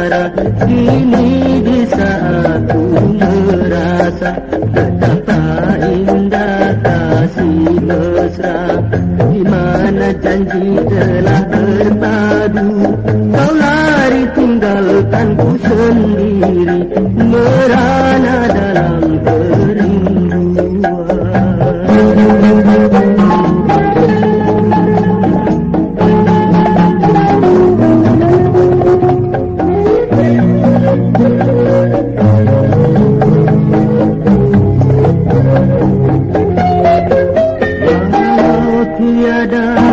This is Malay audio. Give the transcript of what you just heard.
suara Kini bisa aku merasa. Betapa indah kasih mesra. Di mana janji telah berpadu Kau lari tinggalkan ku sendiri. Merana dalam kerinduan. tiada